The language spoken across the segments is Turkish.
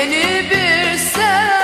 Yeni bir sen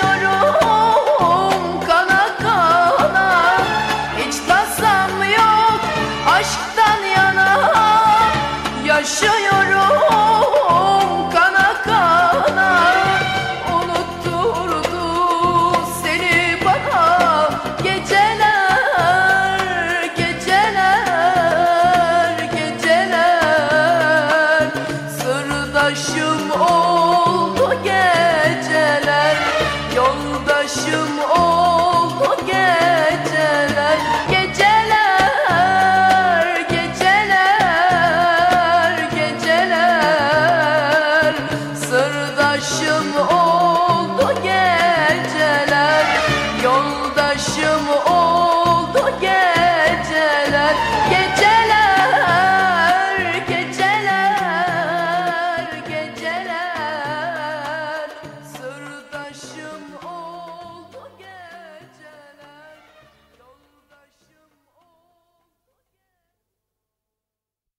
Yaşıyorum kana kana. Yok aşktan yana. Yaşıyorum